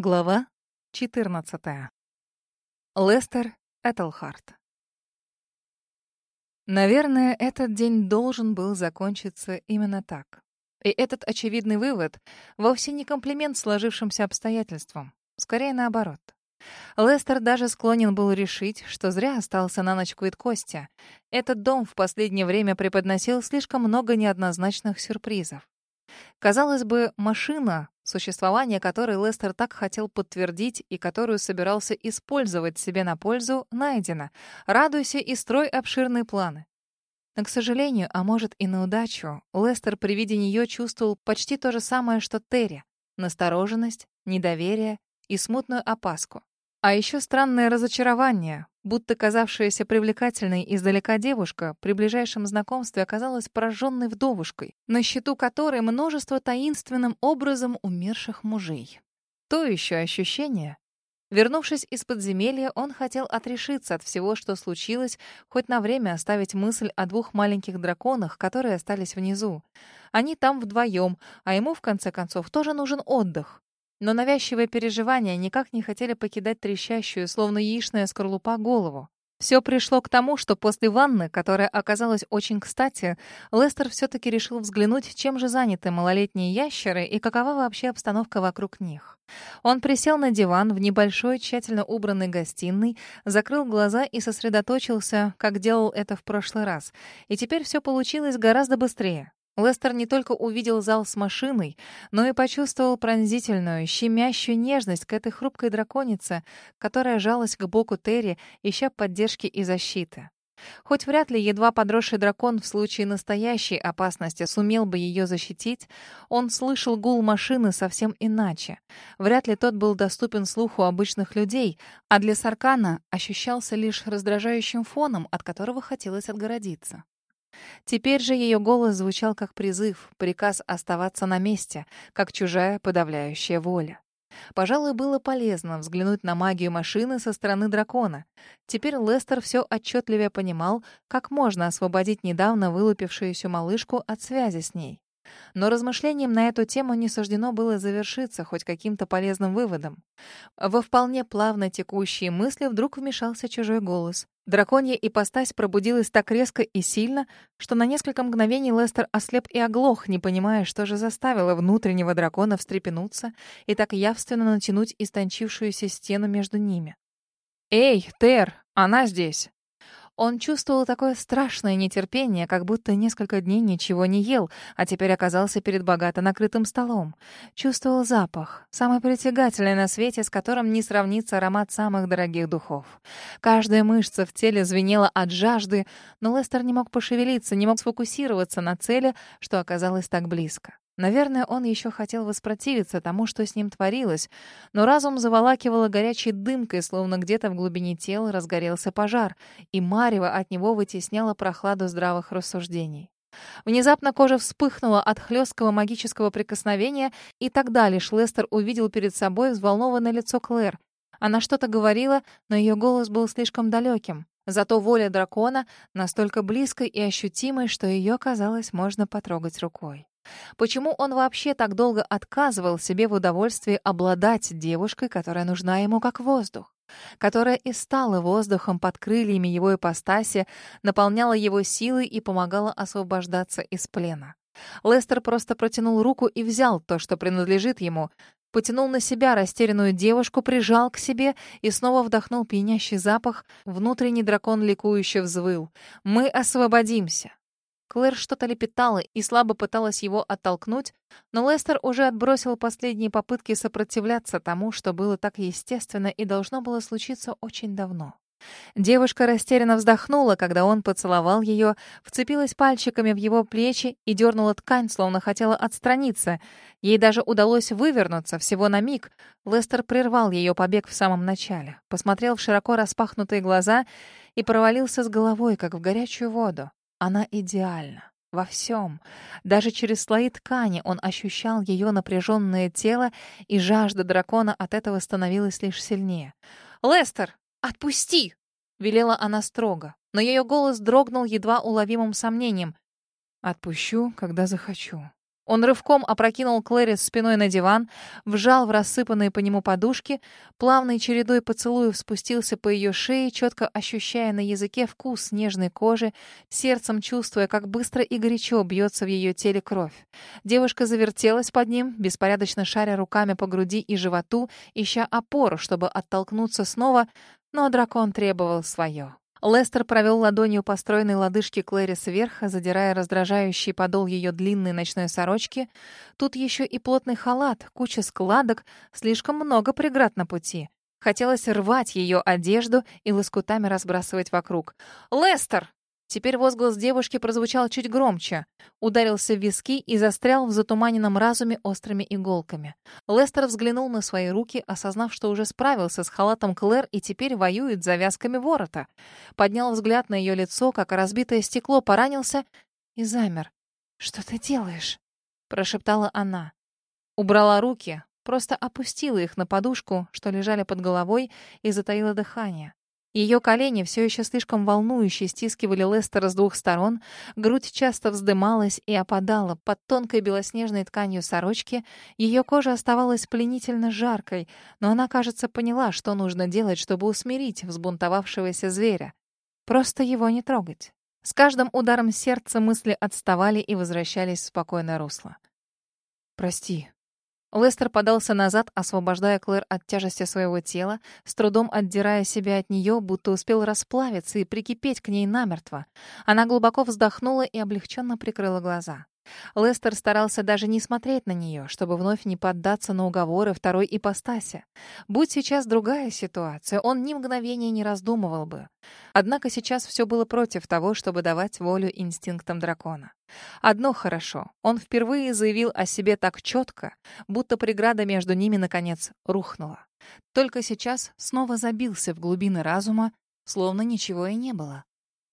Глава 14. Лестер Этельхарт. Наверное, этот день должен был закончиться именно так. И этот очевидный вывод вовсе не комплимент сложившимся обстоятельствам, скорее наоборот. Лестер даже склонен был решить, что зря остался на ночь Костя. Этот дом в последнее время преподносил слишком много неоднозначных сюрпризов. Казалось бы, машина, существование которой Лестер так хотел подтвердить и которую собирался использовать себе на пользу, найдено. Радуйся и строй обширные планы. Но, к сожалению, а может и на удачу, Лестер при виде нее чувствовал почти то же самое, что Терри. Настороженность, недоверие и смутную опаску. А еще странное разочарование, будто казавшаяся привлекательной издалека девушка при ближайшем знакомстве оказалась пораженной вдовушкой, на счету которой множество таинственным образом умерших мужей. То еще ощущение. Вернувшись из подземелья, он хотел отрешиться от всего, что случилось, хоть на время оставить мысль о двух маленьких драконах, которые остались внизу. Они там вдвоем, а ему, в конце концов, тоже нужен отдых. Но навязчивые переживания никак не хотели покидать трещащую, словно яичная скорлупа, голову. Все пришло к тому, что после ванны, которая оказалась очень кстати, Лестер все-таки решил взглянуть, чем же заняты малолетние ящеры и какова вообще обстановка вокруг них. Он присел на диван в небольшой, тщательно убранной гостиной, закрыл глаза и сосредоточился, как делал это в прошлый раз. И теперь все получилось гораздо быстрее. Лестер не только увидел зал с машиной, но и почувствовал пронзительную, щемящую нежность к этой хрупкой драконице, которая жалась к боку Терри, ища поддержки и защиты. Хоть вряд ли едва подросший дракон в случае настоящей опасности сумел бы ее защитить, он слышал гул машины совсем иначе. Вряд ли тот был доступен слуху обычных людей, а для Саркана ощущался лишь раздражающим фоном, от которого хотелось отгородиться. Теперь же ее голос звучал как призыв, приказ оставаться на месте, как чужая подавляющая воля. Пожалуй, было полезно взглянуть на магию машины со стороны дракона. Теперь Лестер все отчетливее понимал, как можно освободить недавно вылупившуюся малышку от связи с ней. Но размышлениям на эту тему не суждено было завершиться хоть каким-то полезным выводом. Во вполне плавно текущие мысли вдруг вмешался чужой голос. Драконья ипостась пробудилась так резко и сильно, что на несколько мгновений Лестер ослеп и оглох, не понимая, что же заставило внутреннего дракона встрепенуться и так явственно натянуть истончившуюся стену между ними. «Эй, Тер, она здесь!» Он чувствовал такое страшное нетерпение, как будто несколько дней ничего не ел, а теперь оказался перед богато накрытым столом. Чувствовал запах, самый притягательный на свете, с которым не сравнится аромат самых дорогих духов. Каждая мышца в теле звенела от жажды, но Лестер не мог пошевелиться, не мог сфокусироваться на цели, что оказалось так близко. Наверное, он еще хотел воспротивиться тому, что с ним творилось, но разум заволакивало горячей дымкой, словно где-то в глубине тела разгорелся пожар, и марево от него вытесняло прохладу здравых рассуждений. Внезапно кожа вспыхнула от хлесткого магического прикосновения, и тогда лишь Лестер увидел перед собой взволнованное лицо Клэр. Она что-то говорила, но ее голос был слишком далеким. Зато воля дракона настолько близкой и ощутимой, что ее, казалось, можно потрогать рукой. Почему он вообще так долго отказывал себе в удовольствии обладать девушкой, которая нужна ему как воздух? которая и стала воздухом под крыльями его ипостаси, наполняла его силой и помогала освобождаться из плена. Лестер просто протянул руку и взял то, что принадлежит ему, потянул на себя растерянную девушку, прижал к себе и снова вдохнул пьянящий запах. Внутренний дракон ликующе взвыл. «Мы освободимся! Клэр что-то лепетала и слабо пыталась его оттолкнуть, но Лестер уже отбросил последние попытки сопротивляться тому, что было так естественно и должно было случиться очень давно. Девушка растерянно вздохнула, когда он поцеловал ее, вцепилась пальчиками в его плечи и дернула ткань, словно хотела отстраниться. Ей даже удалось вывернуться всего на миг. Лестер прервал ее побег в самом начале, посмотрел в широко распахнутые глаза и провалился с головой, как в горячую воду. Она идеальна. Во всем. Даже через слои ткани он ощущал ее напряженное тело, и жажда дракона от этого становилась лишь сильнее. «Лестер, отпусти!» — велела она строго, но ее голос дрогнул едва уловимым сомнением. «Отпущу, когда захочу». Он рывком опрокинул Клэрис спиной на диван, вжал в рассыпанные по нему подушки, плавной чередой поцелуев спустился по ее шее, четко ощущая на языке вкус нежной кожи, сердцем чувствуя, как быстро и горячо бьется в ее теле кровь. Девушка завертелась под ним, беспорядочно шаря руками по груди и животу, ища опору, чтобы оттолкнуться снова, но дракон требовал свое. Лестер провел ладонью по стройной лодыжке Клэрис вверх, задирая раздражающий подол ее длинной ночной сорочки. Тут еще и плотный халат, куча складок, слишком много преград на пути. Хотелось рвать ее одежду и лоскутами разбрасывать вокруг. «Лестер!» Теперь возглас девушки прозвучал чуть громче, ударился в виски и застрял в затуманенном разуме острыми иголками. Лестер взглянул на свои руки, осознав, что уже справился с халатом Клэр и теперь воюет завязками ворота. Поднял взгляд на ее лицо, как разбитое стекло, поранился и замер. «Что ты делаешь?» — прошептала она. Убрала руки, просто опустила их на подушку, что лежали под головой, и затаила дыхание. Ее колени, все еще слишком волнующие, стискивали Лестера с двух сторон, грудь часто вздымалась и опадала под тонкой белоснежной тканью сорочки, ее кожа оставалась пленительно жаркой, но она, кажется, поняла, что нужно делать, чтобы усмирить взбунтовавшегося зверя. Просто его не трогать. С каждым ударом сердца мысли отставали и возвращались в спокойное русло. «Прости», Лестер подался назад, освобождая Клэр от тяжести своего тела, с трудом отдирая себя от нее, будто успел расплавиться и прикипеть к ней намертво. Она глубоко вздохнула и облегченно прикрыла глаза. Лестер старался даже не смотреть на нее, чтобы вновь не поддаться на уговоры второй ипостаси. Будь сейчас другая ситуация, он ни мгновения не раздумывал бы. Однако сейчас все было против того, чтобы давать волю инстинктам дракона. Одно хорошо, он впервые заявил о себе так четко, будто преграда между ними, наконец, рухнула. Только сейчас снова забился в глубины разума, словно ничего и не было.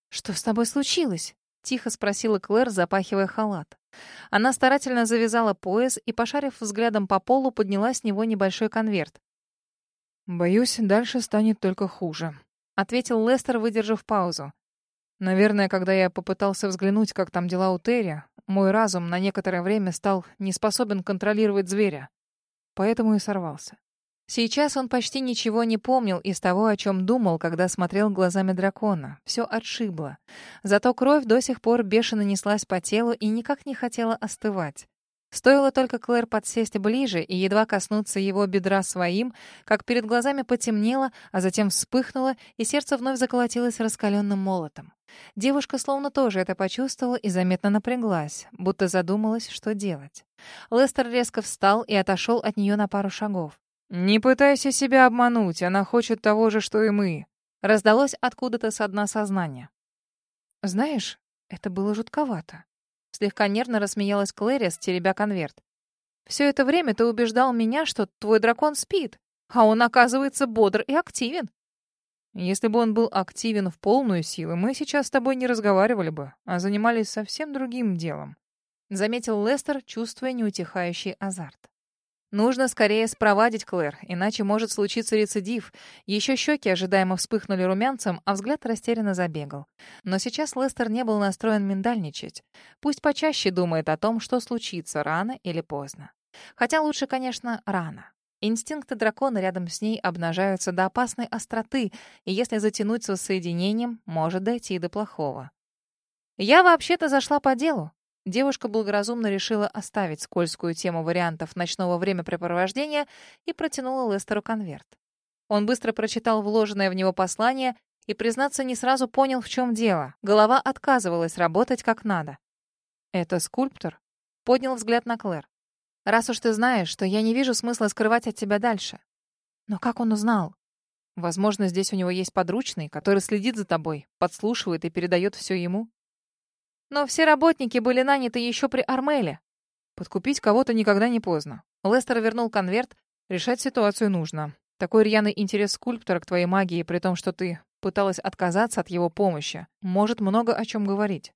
«Что с тобой случилось?» — тихо спросила Клэр, запахивая халат. Она старательно завязала пояс и, пошарив взглядом по полу, подняла с него небольшой конверт. «Боюсь, дальше станет только хуже», — ответил Лестер, выдержав паузу. «Наверное, когда я попытался взглянуть, как там дела у Терри, мой разум на некоторое время стал не способен контролировать зверя. Поэтому и сорвался. Сейчас он почти ничего не помнил из того, о чем думал, когда смотрел глазами дракона. Все отшибло. Зато кровь до сих пор бешено неслась по телу и никак не хотела остывать. Стоило только Клэр подсесть ближе и едва коснуться его бедра своим, как перед глазами потемнело, а затем вспыхнуло, и сердце вновь заколотилось раскаленным молотом. Девушка словно тоже это почувствовала и заметно напряглась, будто задумалась, что делать. Лестер резко встал и отошел от нее на пару шагов. «Не пытайся себя обмануть, она хочет того же, что и мы», — раздалось откуда-то со дна сознания. «Знаешь, это было жутковато». Слегка нервно рассмеялась Клэрис, теребя конверт. «Все это время ты убеждал меня, что твой дракон спит, а он, оказывается, бодр и активен». «Если бы он был активен в полную силу, мы сейчас с тобой не разговаривали бы, а занимались совсем другим делом», — заметил Лестер, чувствуя неутихающий азарт. Нужно скорее спровадить Клэр, иначе может случиться рецидив. Еще щеки ожидаемо вспыхнули румянцем, а взгляд растерянно забегал. Но сейчас Лестер не был настроен миндальничать. Пусть почаще думает о том, что случится рано или поздно. Хотя лучше, конечно, рано. Инстинкты дракона рядом с ней обнажаются до опасной остроты, и если затянуть с воссоединением, может дойти и до плохого. «Я вообще-то зашла по делу», Девушка благоразумно решила оставить скользкую тему вариантов ночного времяпрепровождения и протянула Лестеру конверт. Он быстро прочитал вложенное в него послание и, признаться, не сразу понял, в чем дело. Голова отказывалась работать как надо. «Это скульптор?» — поднял взгляд на Клэр. «Раз уж ты знаешь, что я не вижу смысла скрывать от тебя дальше». «Но как он узнал?» «Возможно, здесь у него есть подручный, который следит за тобой, подслушивает и передает все ему». Но все работники были наняты еще при Армеле. Подкупить кого-то никогда не поздно. Лестер вернул конверт. Решать ситуацию нужно. Такой рьяный интерес скульптора к твоей магии, при том, что ты пыталась отказаться от его помощи, может много о чем говорить.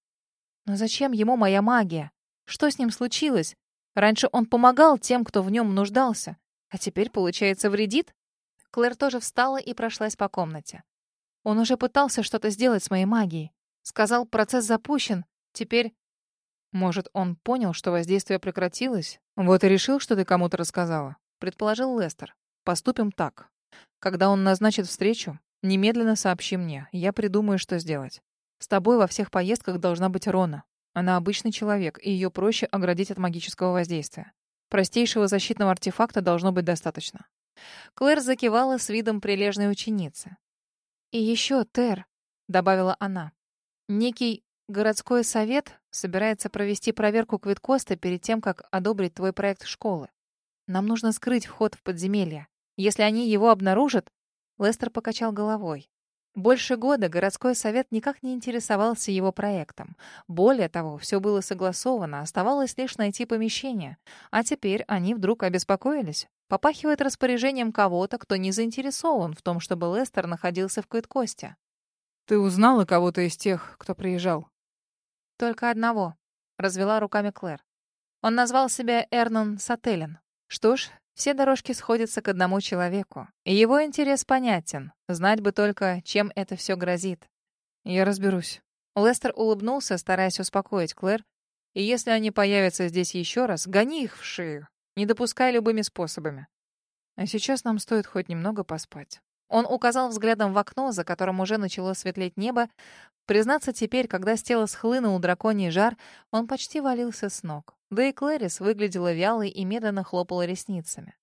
Но зачем ему моя магия? Что с ним случилось? Раньше он помогал тем, кто в нем нуждался. А теперь, получается, вредит? Клэр тоже встала и прошлась по комнате. Он уже пытался что-то сделать с моей магией. Сказал, процесс запущен, Теперь Может, он понял, что воздействие прекратилось? Вот и решил, что ты кому-то рассказала. Предположил Лестер. Поступим так. Когда он назначит встречу, немедленно сообщи мне. Я придумаю, что сделать. С тобой во всех поездках должна быть Рона. Она обычный человек, и ее проще оградить от магического воздействия. Простейшего защитного артефакта должно быть достаточно. Клэр закивала с видом прилежной ученицы. «И еще, Тер», — добавила она, — «некий городской совет собирается провести проверку Квиткоста перед тем, как одобрить твой проект школы. Нам нужно скрыть вход в подземелье. Если они его обнаружат...» Лестер покачал головой. Больше года городской совет никак не интересовался его проектом. Более того, все было согласовано, оставалось лишь найти помещение. А теперь они вдруг обеспокоились. Попахивает распоряжением кого-то, кто не заинтересован в том, чтобы Лестер находился в Квиткосте. «Ты узнала кого-то из тех, кто приезжал?» «Только одного», — развела руками Клэр. Он назвал себя Эрнон Сателлин. Что ж, все дорожки сходятся к одному человеку. И его интерес понятен. Знать бы только, чем это все грозит. Я разберусь. Лестер улыбнулся, стараясь успокоить Клэр. И если они появятся здесь еще раз, гони их в шею. Не допускай любыми способами. А сейчас нам стоит хоть немного поспать. Он указал взглядом в окно, за которым уже начало светлеть небо. Признаться, теперь, когда с тела схлынул драконий жар, он почти валился с ног. Да и Клэрис выглядела вялой и медленно хлопала ресницами.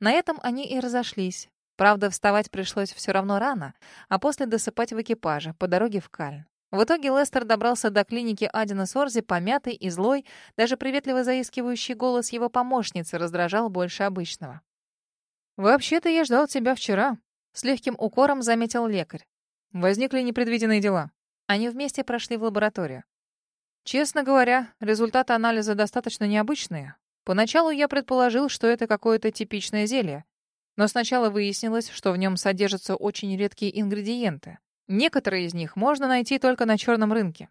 На этом они и разошлись. Правда, вставать пришлось все равно рано, а после досыпать в экипаже по дороге в Кальн. В итоге Лестер добрался до клиники Адина Сорзи помятый и злой, даже приветливо заискивающий голос его помощницы раздражал больше обычного. «Вообще-то я ждал тебя вчера», — с легким укором заметил лекарь. «Возникли непредвиденные дела». Они вместе прошли в лабораторию. Честно говоря, результаты анализа достаточно необычные. Поначалу я предположил, что это какое-то типичное зелье. Но сначала выяснилось, что в нем содержатся очень редкие ингредиенты. Некоторые из них можно найти только на черном рынке.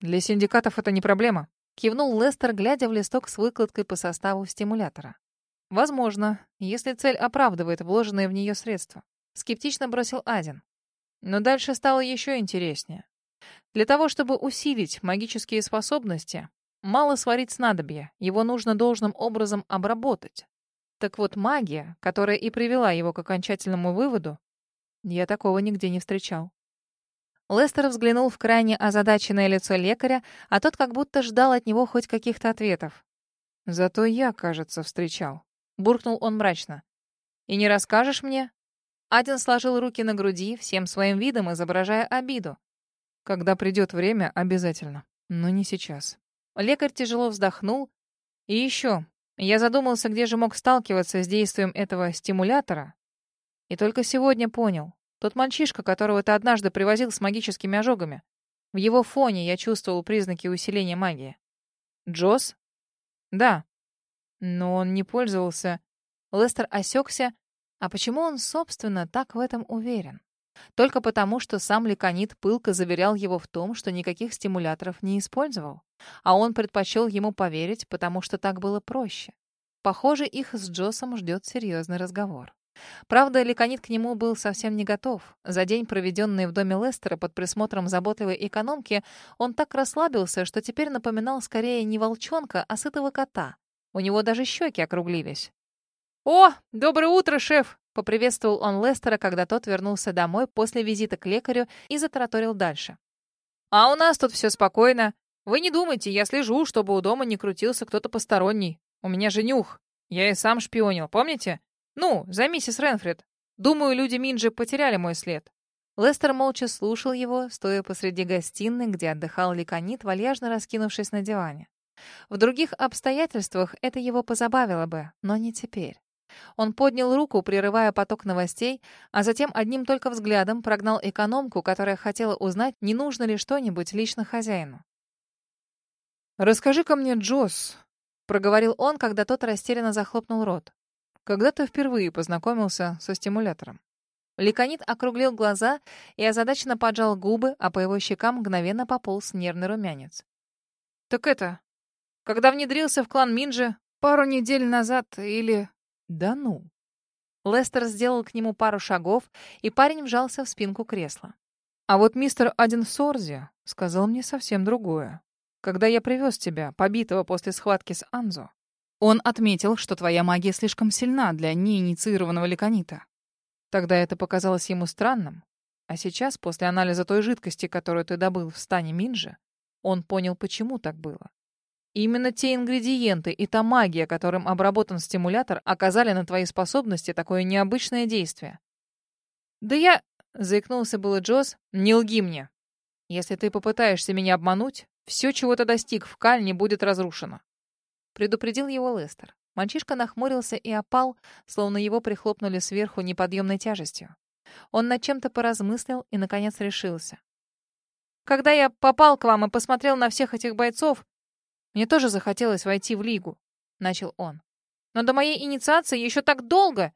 Для синдикатов это не проблема. Кивнул Лестер, глядя в листок с выкладкой по составу стимулятора. Возможно, если цель оправдывает вложенные в нее средства. Скептично бросил Адин. Но дальше стало еще интереснее. Для того, чтобы усилить магические способности, мало сварить снадобье, его нужно должным образом обработать. Так вот, магия, которая и привела его к окончательному выводу, я такого нигде не встречал. Лестер взглянул в крайне озадаченное лицо лекаря, а тот как будто ждал от него хоть каких-то ответов. «Зато я, кажется, встречал», — буркнул он мрачно. «И не расскажешь мне?» Адин сложил руки на груди, всем своим видом изображая обиду. Когда придет время, обязательно. Но не сейчас. Лекарь тяжело вздохнул. И еще. Я задумался, где же мог сталкиваться с действием этого стимулятора. И только сегодня понял. Тот мальчишка, которого ты однажды привозил с магическими ожогами. В его фоне я чувствовал признаки усиления магии. Джос? Да. Но он не пользовался. Лестер осекся. А почему он, собственно, так в этом уверен? Только потому, что сам Леконит пылко заверял его в том, что никаких стимуляторов не использовал. А он предпочел ему поверить, потому что так было проще. Похоже, их с Джосом ждет серьезный разговор. Правда, Леконит к нему был совсем не готов. За день, проведенный в доме Лестера под присмотром заботливой экономки, он так расслабился, что теперь напоминал скорее не волчонка, а сытого кота. У него даже щеки округлились. «О, доброе утро, шеф!» Поприветствовал он Лестера, когда тот вернулся домой после визита к лекарю и затараторил дальше. «А у нас тут все спокойно. Вы не думайте, я слежу, чтобы у дома не крутился кто-то посторонний. У меня же нюх. Я и сам шпионил, помните? Ну, за миссис Ренфрид. Думаю, люди Минджи потеряли мой след». Лестер молча слушал его, стоя посреди гостиной, где отдыхал Ликонит, вальяжно раскинувшись на диване. В других обстоятельствах это его позабавило бы, но не теперь. Он поднял руку, прерывая поток новостей, а затем одним только взглядом прогнал экономку, которая хотела узнать, не нужно ли что-нибудь лично хозяину. «Расскажи-ка мне, Джосс», — проговорил он, когда тот растерянно захлопнул рот. «Когда ты впервые познакомился со стимулятором?» Ликонит округлил глаза и озадаченно поджал губы, а по его щекам мгновенно пополз нервный румянец. «Так это, когда внедрился в клан Минджи пару недель назад или...» Да ну. Лестер сделал к нему пару шагов, и парень вжался в спинку кресла. А вот мистер Один Сорзи сказал мне совсем другое. когда я привез тебя, побитого после схватки с Анзо, он отметил, что твоя магия слишком сильна для неинициированного леконита. Тогда это показалось ему странным, а сейчас, после анализа той жидкости, которую ты добыл в стане Минжи, он понял, почему так было. Именно те ингредиенты и та магия, которым обработан стимулятор, оказали на твои способности такое необычное действие. «Да я...» — заикнулся было Джоз. «Не лги мне. Если ты попытаешься меня обмануть, все, чего ты достиг в Кальне, будет разрушено». Предупредил его Лестер. Мальчишка нахмурился и опал, словно его прихлопнули сверху неподъемной тяжестью. Он над чем-то поразмыслил и, наконец, решился. «Когда я попал к вам и посмотрел на всех этих бойцов, мне тоже захотелось войти в Лигу», — начал он. «Но до моей инициации еще так долго!»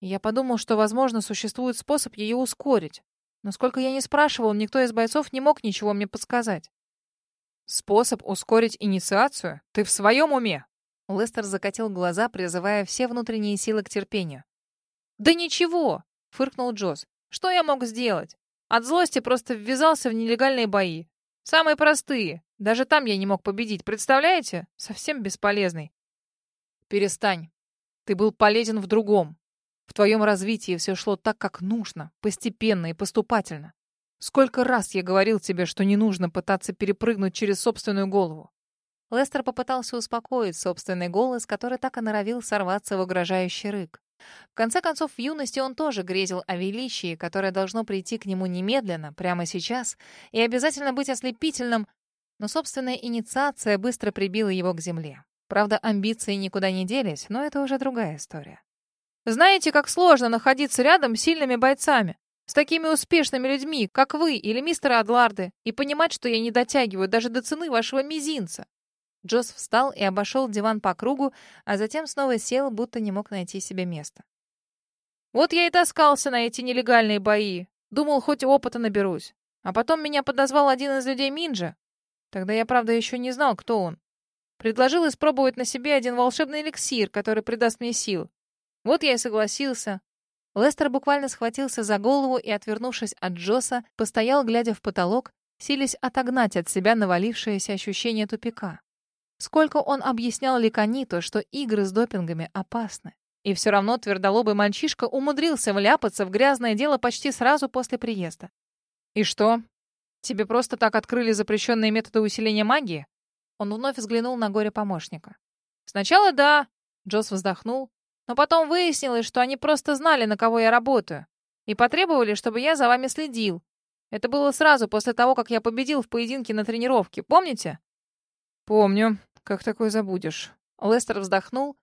Я подумал, что, возможно, существует способ ее ускорить. Но сколько я не спрашивал, никто из бойцов не мог ничего мне подсказать. «Способ ускорить инициацию? Ты в своем уме?» Лестер закатил глаза, призывая все внутренние силы к терпению. «Да ничего!» — фыркнул Джоз. «Что я мог сделать? От злости просто ввязался в нелегальные бои. Самые простые. Даже там я не мог победить, представляете? Совсем бесполезный». «Перестань. Ты был полезен в другом. В твоем развитии все шло так, как нужно, постепенно и поступательно. Сколько раз я говорил тебе, что не нужно пытаться перепрыгнуть через собственную голову. Лестер попытался успокоить собственный голос, который так и норовил сорваться в угрожающий рык. В конце концов, в юности он тоже грезил о величии, которое должно прийти к нему немедленно, прямо сейчас, и обязательно быть ослепительным, но собственная инициация быстро прибила его к земле. Правда, амбиции никуда не делись, но это уже другая история. «Знаете, как сложно находиться рядом с сильными бойцами, с такими успешными людьми, как вы или мистер Адларды, и понимать, что я не дотягиваю даже до цены вашего мизинца. Джосс встал и обошел диван по кругу, а затем снова сел, будто не мог найти себе места. «Вот я и таскался на эти нелегальные бои. Думал, хоть опыта наберусь. А потом меня подозвал один из людей Минджа. Тогда я, правда, еще не знал, кто он. Предложил испробовать на себе один волшебный эликсир, который придаст мне сил. Вот я и согласился. Лестер буквально схватился за голову и, отвернувшись от Джосса, постоял, глядя в потолок, силясь отогнать от себя навалившееся ощущение тупика. Сколько он объяснял Ликаниту, что игры с допингами опасны. И все равно твердолобый мальчишка умудрился вляпаться в грязное дело почти сразу после приезда. «И что? Тебе просто так открыли запрещенные методы усиления магии?» Он вновь взглянул на горе-помощника. «Сначала да», — Джосс вздохнул, «но потом выяснилось, что они просто знали, на кого я работаю, и потребовали, чтобы я за вами следил. Это было сразу после того, как я победил в поединке на тренировке, помните?» «Помню. Как такое забудешь?» Лестер вздохнул.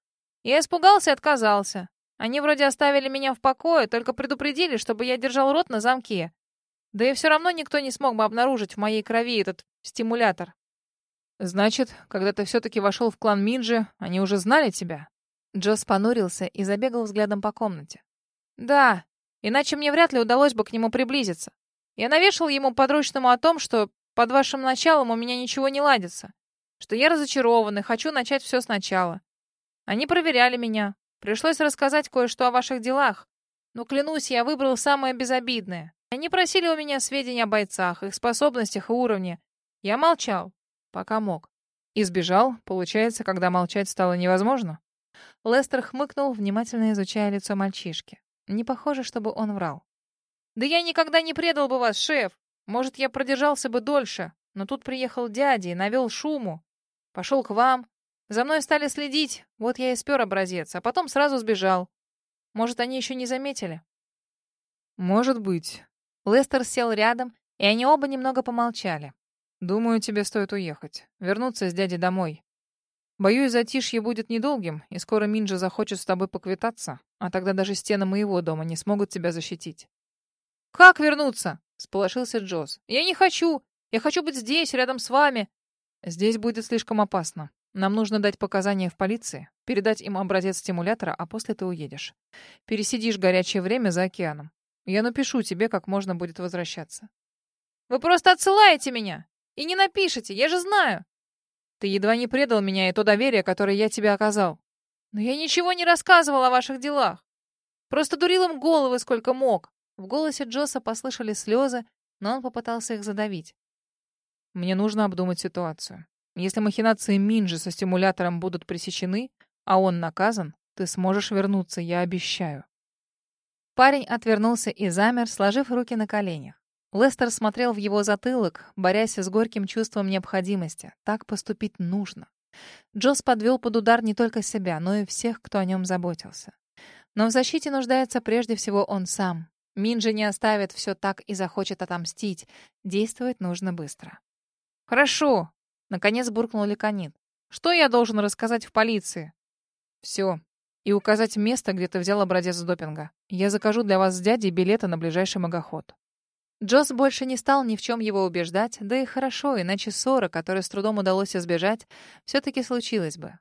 «Я испугался и отказался. Они вроде оставили меня в покое, только предупредили, чтобы я держал рот на замке. Да и все равно никто не смог бы обнаружить в моей крови этот стимулятор». «Значит, когда ты все-таки вошел в клан Минджи, они уже знали тебя?» Джос понурился и забегал взглядом по комнате. «Да, иначе мне вряд ли удалось бы к нему приблизиться. Я навешал ему подручному о том, что под вашим началом у меня ничего не ладится что я разочарован и хочу начать все сначала. Они проверяли меня. Пришлось рассказать кое-что о ваших делах. Но, клянусь, я выбрал самое безобидное. Они просили у меня сведения о бойцах, их способностях и уровне. Я молчал, пока мог. Избежал, получается, когда молчать стало невозможно. Лестер хмыкнул, внимательно изучая лицо мальчишки. Не похоже, чтобы он врал. «Да я никогда не предал бы вас, шеф. Может, я продержался бы дольше, но тут приехал дядя и навел шуму. Пошел к вам. За мной стали следить. Вот я и спер образец, а потом сразу сбежал. Может, они еще не заметили? Может быть. Лестер сел рядом, и они оба немного помолчали. Думаю, тебе стоит уехать. Вернуться с дядей домой. Боюсь, затишье будет недолгим, и скоро Минджа захочет с тобой поквитаться, а тогда даже стены моего дома не смогут тебя защитить. «Как вернуться?» — сполошился Джоз. «Я не хочу. Я хочу быть здесь, рядом с вами. Здесь будет слишком опасно. Нам нужно дать показания в полиции, передать им образец стимулятора, а после ты уедешь. Пересидишь горячее время за океаном. Я напишу тебе, как можно будет возвращаться. Вы просто отсылаете меня и не напишите, я же знаю. Ты едва не предал меня и то доверие, которое я тебе оказал. Но я ничего не рассказывал о ваших делах. Просто дурил им головы сколько мог. В голосе Джоса послышались слезы, но он попытался их задавить. Мне нужно обдумать ситуацию. Если махинации Минджи со стимулятором будут пресечены, а он наказан, ты сможешь вернуться, я обещаю. Парень отвернулся и замер, сложив руки на коленях. Лестер смотрел в его затылок, борясь с горьким чувством необходимости. Так поступить нужно. Джосс подвел под удар не только себя, но и всех, кто о нем заботился. Но в защите нуждается прежде всего он сам. Минджи не оставит все так и захочет отомстить. Действовать нужно быстро. «Хорошо!» — наконец буркнул Леконит. «Что я должен рассказать в полиции?» «Все. И указать место, где ты взял образец допинга. Я закажу для вас с дядей билеты на ближайший магоход». Джосс больше не стал ни в чем его убеждать, да и хорошо, иначе ссора, которой с трудом удалось избежать, все-таки случилась бы.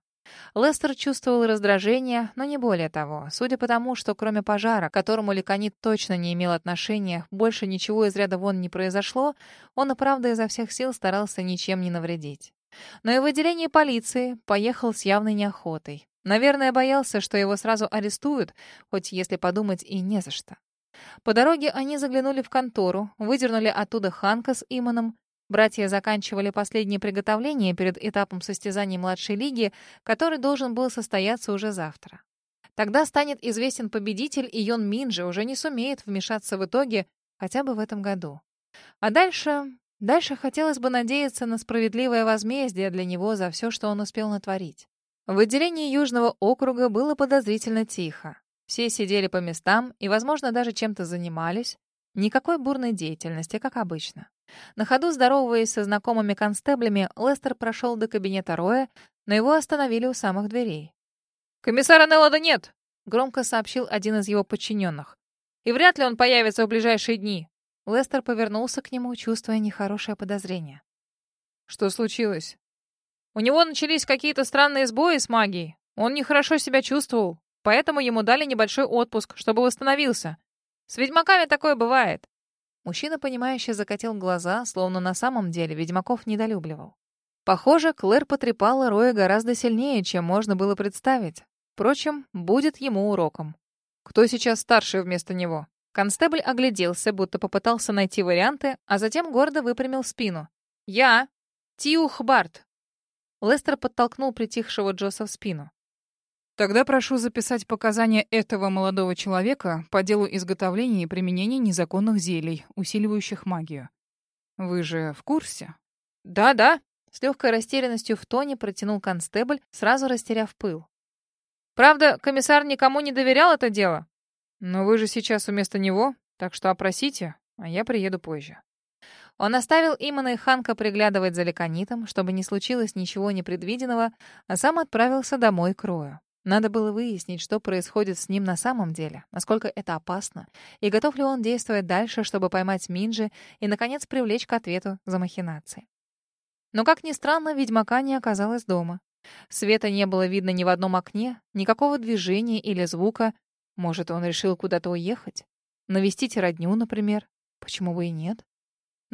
Лестер чувствовал раздражение, но не более того. Судя по тому, что кроме пожара, к которому Ликонит точно не имел отношения, больше ничего из ряда вон не произошло, он и правда изо всех сил старался ничем не навредить. Но и в отделении полиции поехал с явной неохотой. Наверное, боялся, что его сразу арестуют, хоть, если подумать, и не за что. По дороге они заглянули в контору, выдернули оттуда Ханка с Иманом. Братья заканчивали последние приготовления перед этапом состязаний младшей лиги, который должен был состояться уже завтра. Тогда станет известен победитель, и Йон Минджи уже не сумеет вмешаться в итоге хотя бы в этом году. А дальше... Дальше хотелось бы надеяться на справедливое возмездие для него за все, что он успел натворить. В отделении Южного округа было подозрительно тихо. Все сидели по местам и, возможно, даже чем-то занимались. Никакой бурной деятельности, как обычно. На ходу, здороваясь со знакомыми констеблями, Лестер прошел до кабинета Роя, но его остановили у самых дверей. «Комиссара Неллода нет!» — громко сообщил один из его подчиненных. «И вряд ли он появится в ближайшие дни!» Лестер повернулся к нему, чувствуя нехорошее подозрение. «Что случилось?» «У него начались какие-то странные сбои с магией. Он нехорошо себя чувствовал. Поэтому ему дали небольшой отпуск, чтобы восстановился. С ведьмаками такое бывает. Мужчина, понимающе закатил глаза, словно на самом деле ведьмаков недолюбливал. Похоже, Клэр потрепала Роя гораздо сильнее, чем можно было представить. Впрочем, будет ему уроком. Кто сейчас старший вместо него? Констебль огляделся, будто попытался найти варианты, а затем гордо выпрямил спину. «Я! Тиух Барт!» Лестер подтолкнул притихшего Джосса в спину. Тогда прошу записать показания этого молодого человека по делу изготовления и применения незаконных зелий, усиливающих магию. Вы же в курсе? Да-да, с легкой растерянностью в тоне протянул констебль, сразу растеряв пыл. Правда, комиссар никому не доверял это дело. Но вы же сейчас вместо него, так что опросите, а я приеду позже. Он оставил Имана и Ханка приглядывать за леконитом, чтобы не случилось ничего непредвиденного, а сам отправился домой к Рою. Надо было выяснить, что происходит с ним на самом деле, насколько это опасно, и готов ли он действовать дальше, чтобы поймать Минджи и, наконец, привлечь к ответу за махинации. Но, как ни странно, ведьмака не оказалось дома. Света не было видно ни в одном окне, никакого движения или звука. Может, он решил куда-то уехать? Навестить родню, например? Почему бы и нет?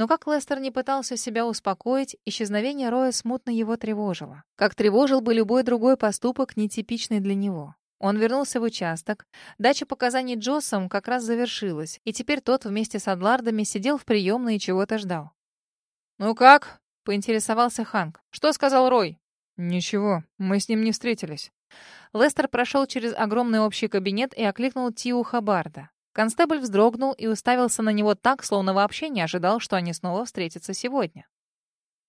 Но как Лестер не пытался себя успокоить, исчезновение Роя смутно его тревожило. Как тревожил бы любой другой поступок, нетипичный для него. Он вернулся в участок. Дача показаний Джоссом как раз завершилась, и теперь тот вместе с Адлардами сидел в приемной и чего-то ждал. «Ну как?» — поинтересовался Ханк. «Что сказал Рой?» «Ничего, мы с ним не встретились». Лестер прошел через огромный общий кабинет и окликнул Тиу Хабарда. Констебль вздрогнул и уставился на него так, словно вообще не ожидал, что они снова встретятся сегодня.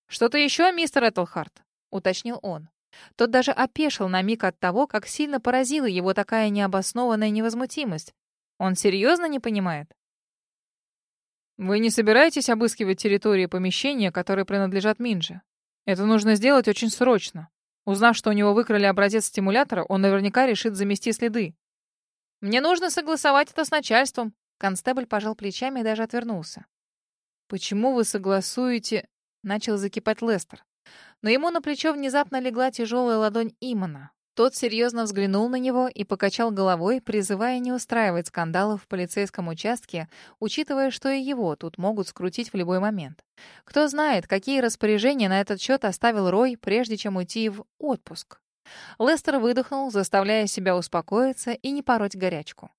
«Что-то еще, мистер Этлхарт?» — уточнил он. Тот даже опешил на миг от того, как сильно поразила его такая необоснованная невозмутимость. Он серьезно не понимает? «Вы не собираетесь обыскивать территории помещения, которые принадлежат Минже? Это нужно сделать очень срочно. Узнав, что у него выкрали образец стимулятора, он наверняка решит замести следы. Мне нужно согласовать это с начальством. Констебль пожал плечами и даже отвернулся. Почему вы согласуете? Начал закипать Лестер. Но ему на плечо внезапно легла тяжелая ладонь Имана. Тот серьезно взглянул на него и покачал головой, призывая не устраивать скандалов в полицейском участке, учитывая, что и его тут могут скрутить в любой момент. Кто знает, какие распоряжения на этот счет оставил Рой, прежде чем уйти в отпуск. Лестер выдохнул, заставляя себя успокоиться и не пороть горячку.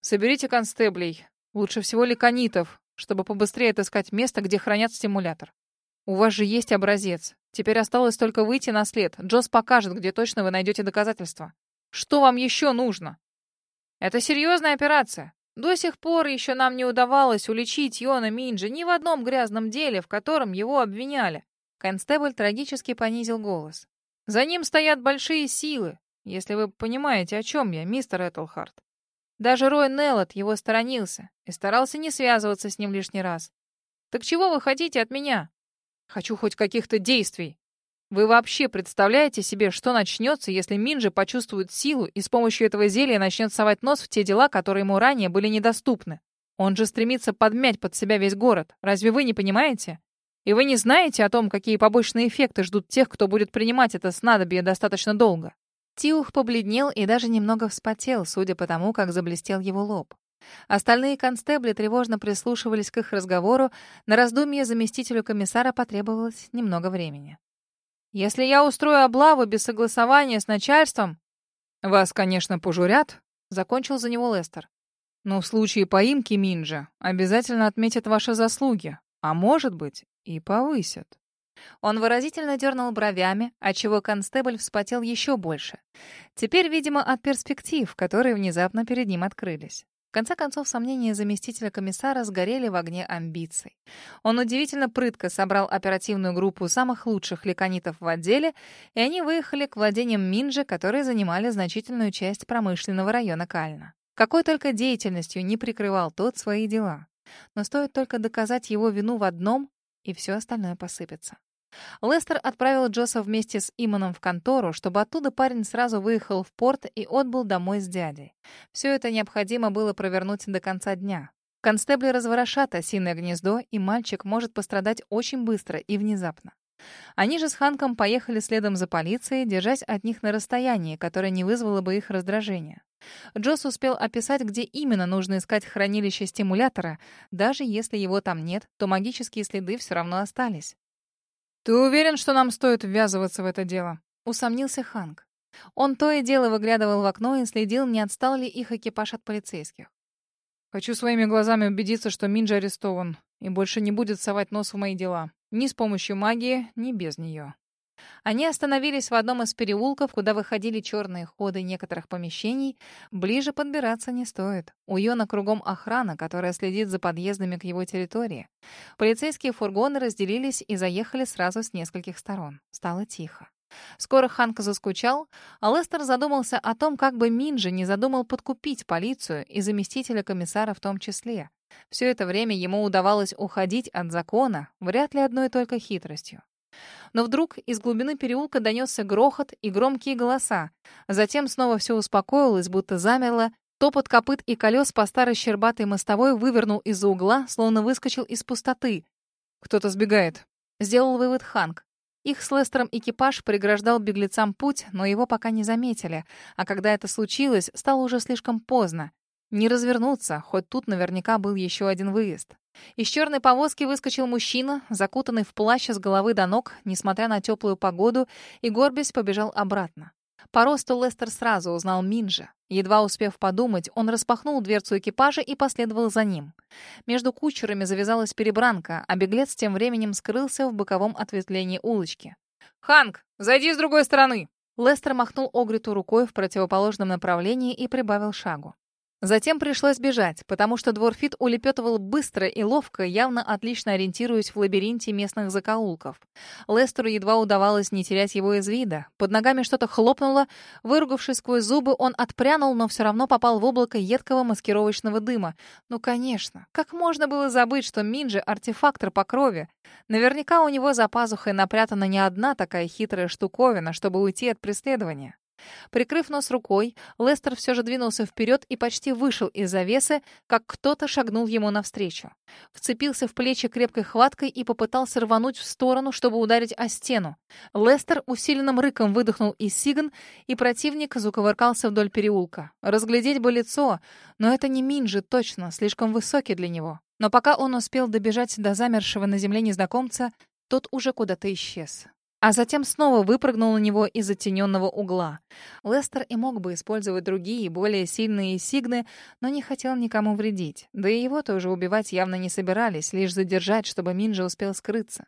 «Соберите констеблей, лучше всего леконитов, чтобы побыстрее отыскать место, где хранят стимулятор. У вас же есть образец. Теперь осталось только выйти на след. Джосс покажет, где точно вы найдете доказательства. Что вам еще нужно? Это серьезная операция. До сих пор еще нам не удавалось уличить Йона Минджи ни в одном грязном деле, в котором его обвиняли. Констебль трагически понизил голос. За ним стоят большие силы, если вы понимаете, о чем я, мистер Этлхарт. Даже Рой Неллот его сторонился и старался не связываться с ним лишний раз. Так чего вы хотите от меня? Хочу хоть каких-то действий. Вы вообще представляете себе, что начнется, если Минджи почувствует силу и с помощью этого зелья начнет совать нос в те дела, которые ему ранее были недоступны? Он же стремится подмять под себя весь город. Разве вы не понимаете? И вы не знаете о том, какие побочные эффекты ждут тех, кто будет принимать это снадобье достаточно долго? Тиух побледнел и даже немного вспотел, судя по тому, как заблестел его лоб. Остальные констебли тревожно прислушивались к их разговору, на раздумье заместителю комиссара потребовалось немного времени. Если я устрою облаву без согласования с начальством, вас, конечно, пожурят, закончил за него Лестер. Но в случае поимки Минджа обязательно отметят ваши заслуги, а может быть, и повысят. Он выразительно дернул бровями, отчего констебль вспотел еще больше. Теперь, видимо, от перспектив, которые внезапно перед ним открылись. В конце концов, сомнения заместителя комиссара сгорели в огне амбиций. Он удивительно прытко собрал оперативную группу самых лучших леконитов в отделе, и они выехали к владениям Минджи, которые занимали значительную часть промышленного района Кальна. Какой только деятельностью не прикрывал тот свои дела. Но стоит только доказать его вину в одном, и все остальное посыпется. Лестер отправил Джоса вместе с Иманом в контору, чтобы оттуда парень сразу выехал в порт и отбыл домой с дядей. Все это необходимо было провернуть до конца дня. Констебли разворошат осиное гнездо, и мальчик может пострадать очень быстро и внезапно. Они же с Ханком поехали следом за полицией, держась от них на расстоянии, которое не вызвало бы их раздражения. Джос успел описать, где именно нужно искать хранилище стимулятора. Даже если его там нет, то магические следы все равно остались. «Ты уверен, что нам стоит ввязываться в это дело?» — усомнился Ханк. Он то и дело выглядывал в окно и следил, не отстал ли их экипаж от полицейских. «Хочу своими глазами убедиться, что Минджи арестован и больше не будет совать нос в мои дела. Ни с помощью магии, ни без нее». Они остановились в одном из переулков, куда выходили черные ходы некоторых помещений. Ближе подбираться не стоит. У Йона кругом охрана, которая следит за подъездами к его территории. Полицейские фургоны разделились и заехали сразу с нескольких сторон. Стало тихо. Скоро Ханк заскучал, а Лестер задумался о том, как бы Минджи не задумал подкупить полицию и заместителя комиссара в том числе. Все это время ему удавалось уходить от закона, вряд ли одной только хитростью. Но вдруг из глубины переулка донесся грохот и громкие голоса. Затем снова все успокоилось, будто замерло. Топот копыт и колес по старой щербатой мостовой вывернул из-за угла, словно выскочил из пустоты. «Кто-то сбегает», — сделал вывод Ханк. Их с Лестером экипаж преграждал беглецам путь, но его пока не заметили. А когда это случилось, стало уже слишком поздно. Не развернуться, хоть тут наверняка был еще один выезд. Из черной повозки выскочил мужчина, закутанный в плащ с головы до ног, несмотря на теплую погоду, и горбясь побежал обратно. По росту Лестер сразу узнал Минжа. Едва успев подумать, он распахнул дверцу экипажа и последовал за ним. Между кучерами завязалась перебранка, а беглец тем временем скрылся в боковом ответвлении улочки. «Ханк, зайди с другой стороны!» Лестер махнул Огриту рукой в противоположном направлении и прибавил шагу. Затем пришлось бежать, потому что Дворфит улепетывал быстро и ловко, явно отлично ориентируясь в лабиринте местных закоулков. Лестеру едва удавалось не терять его из вида. Под ногами что-то хлопнуло. Выругавшись сквозь зубы, он отпрянул, но все равно попал в облако едкого маскировочного дыма. Ну, конечно. Как можно было забыть, что Минджи — артефактор по крови? Наверняка у него за пазухой напрятана не одна такая хитрая штуковина, чтобы уйти от преследования. Прикрыв нос рукой, Лестер все же двинулся вперед и почти вышел из завесы, как кто-то шагнул ему навстречу. Вцепился в плечи крепкой хваткой и попытался рвануть в сторону, чтобы ударить о стену. Лестер усиленным рыком выдохнул из сигн, и противник закувыркался вдоль переулка. Разглядеть бы лицо, но это не Минджи точно, слишком высокий для него. Но пока он успел добежать до замершего на земле незнакомца, тот уже куда-то исчез а затем снова выпрыгнул на него из затененного угла. Лестер и мог бы использовать другие, более сильные сигны, но не хотел никому вредить. Да и его тоже убивать явно не собирались, лишь задержать, чтобы Минджи успел скрыться.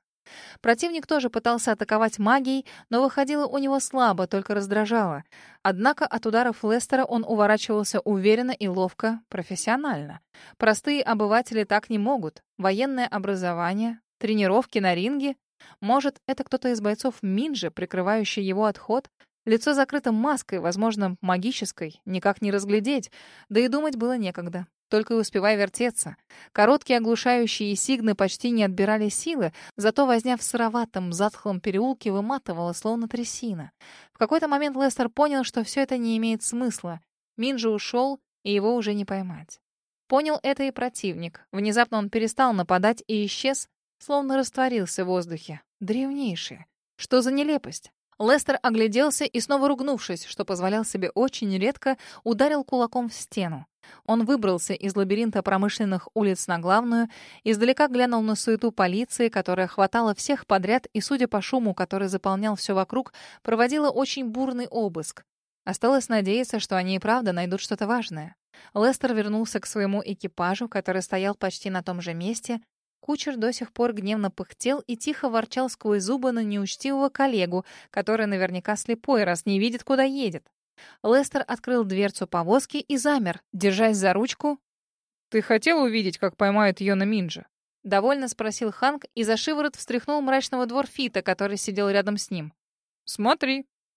Противник тоже пытался атаковать магией, но выходило у него слабо, только раздражало. Однако от ударов Лестера он уворачивался уверенно и ловко, профессионально. Простые обыватели так не могут. Военное образование, тренировки на ринге. Может, это кто-то из бойцов Минджи, прикрывающий его отход? Лицо закрыто маской, возможно, магической, никак не разглядеть, да и думать было некогда. Только и успевай вертеться. Короткие оглушающие сигны почти не отбирали силы, зато возня в сыроватом, затхлом переулке выматывала, словно трясина. В какой-то момент Лестер понял, что все это не имеет смысла. Минджи ушел, и его уже не поймать. Понял это и противник. Внезапно он перестал нападать и исчез, словно растворился в воздухе. Древнейший. Что за нелепость? Лестер огляделся и, снова ругнувшись, что позволял себе очень редко, ударил кулаком в стену. Он выбрался из лабиринта промышленных улиц на главную, издалека глянул на суету полиции, которая хватала всех подряд и, судя по шуму, который заполнял все вокруг, проводила очень бурный обыск. Осталось надеяться, что они и правда найдут что-то важное. Лестер вернулся к своему экипажу, который стоял почти на том же месте, Кучер до сих пор гневно пыхтел и тихо ворчал сквозь зубы на неучтивого коллегу, который наверняка слепой, раз не видит, куда едет. Лестер открыл дверцу повозки и замер, держась за ручку. «Ты хотел увидеть, как поймают ее на Минджа?» Довольно спросил Ханк и за шиворот встряхнул мрачного дворфита, который сидел рядом с ним. «Смотри».